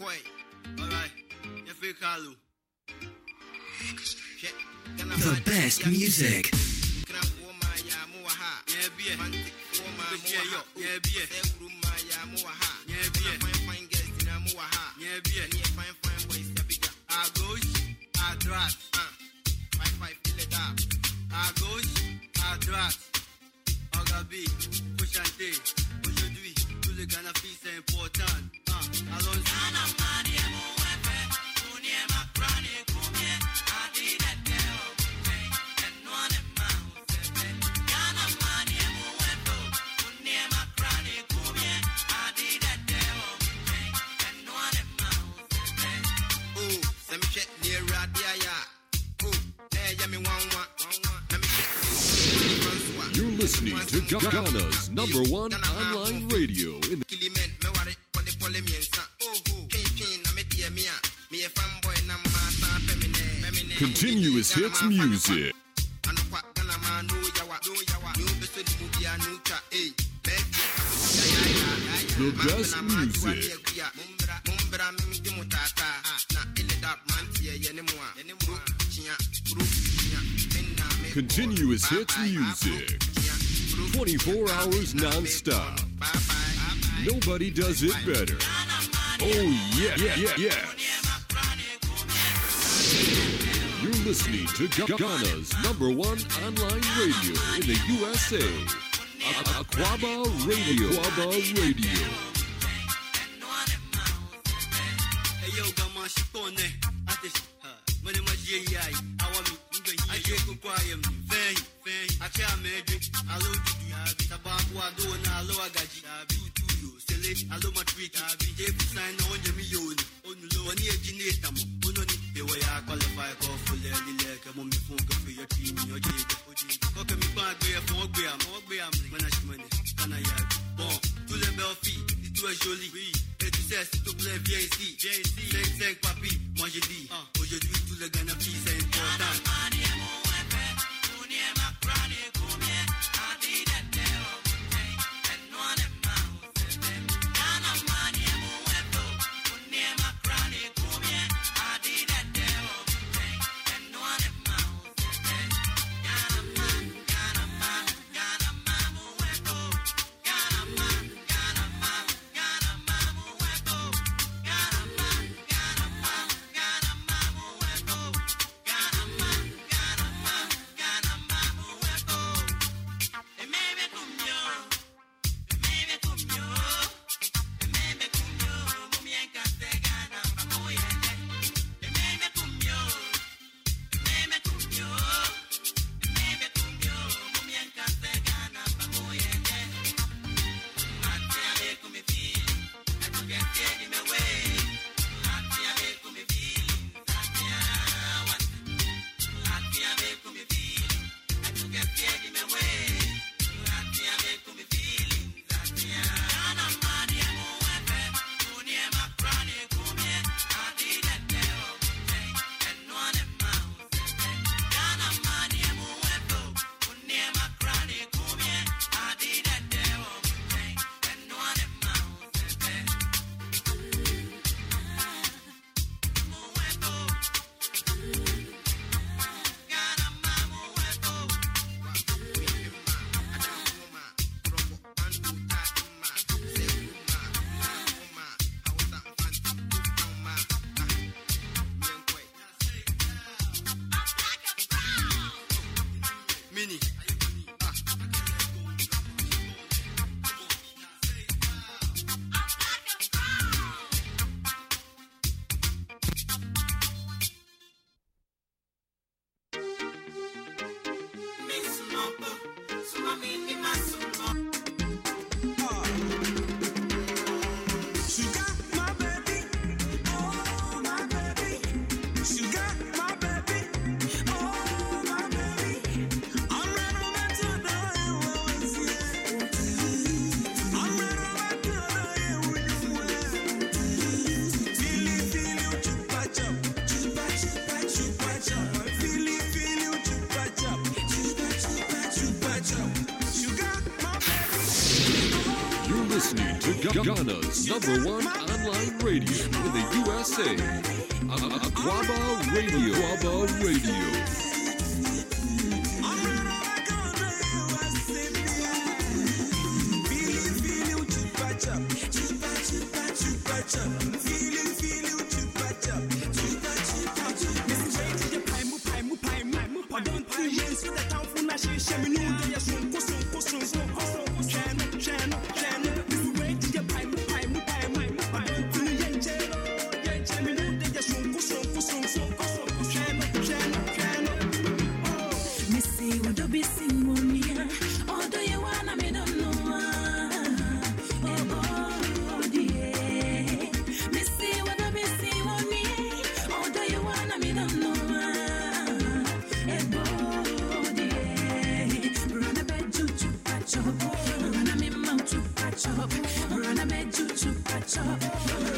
Akoi. Alright. Yefe Kalu. The best music. Aujourd'hui, tout le Ghana fils c'est important. You're listening to Ghana's number one online radio in the pɔlepɔle mmiɛnsa oho twentwen na medeɛ me a. Meyɛ fanboy na mmaasa pɛ me nɛ continuous hits music. anokwa ghana ma no yawa no yawa ne wobɛsɔ ne mu bia no twa ei The best music. mombra memgye mo taataa na ɛleda manteɛ yɛne mo a kuro kyea kuro kyea Continuous hits music. 24 hours non-stop. Nobody does it better. Oh, yeah, yeah, yeah, yes. You're listening to Ga- Ghana's number one online radio in the USA. A- Akwaaba Radio. Akwaaba Radio. Eyo gama shikone ate mane majie yai awami mbe hiye aje kukwaya mi fen fen ache amedwe alo dudu abi sababu ado na alo agaji abi tuyo sele alo matric abi je sign na onye mi yoni onulo woni ejineta mo. Ononi ewe ya qualify ko fule lile ke mi fun ko fi ti mi oje oje ko ke mi gba gbe e ogbe am ogbe am management kana ya bon tout le bel fi tout est joli oui et tu sais s'il te plaît viens ici viens ici 5 5 papi moi je dis. Aujourd'hui tout le Ghana listening to Ghana's number one online radio in the USA, Akwaaba Radio. Akwaaba Radio. patch up. Run, I made you to patch up. Run, I made you to patch up.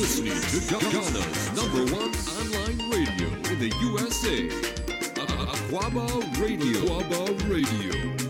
listening to Ghana's number one online radio in the USA, Akwaaba Radio. Akwaaba Radio.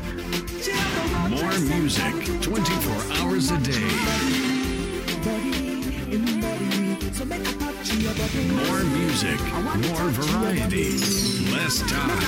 More music 24 hours a day. More music, more variety, less talk.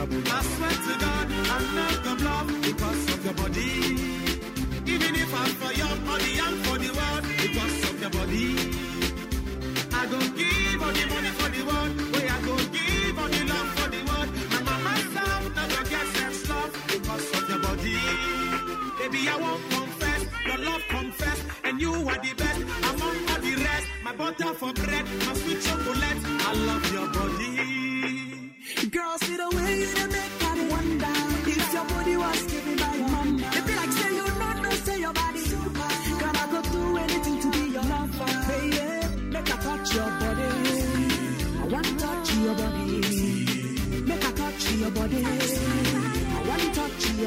I swear to God, I'm not the block because of your body. Even if I'm for your body, i for the world because of your body. I don't give all the money for the world. Wait, I don't give all the love for the world. And my myself a gets sex love because of your body. Baby, I won't confess. Your love confess. And you are the best among all the rest. My butter for bread, my sweet chocolate.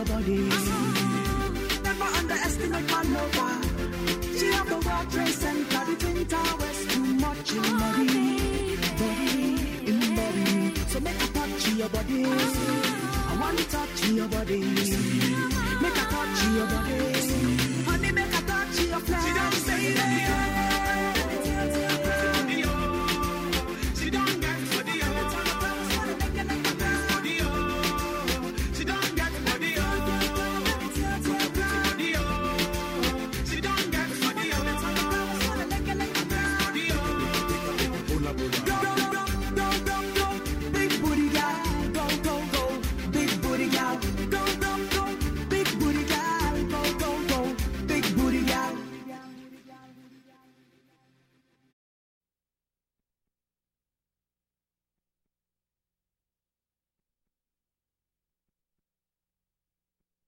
your body. Never underestimate my lover. She have the world dress and got it in tower.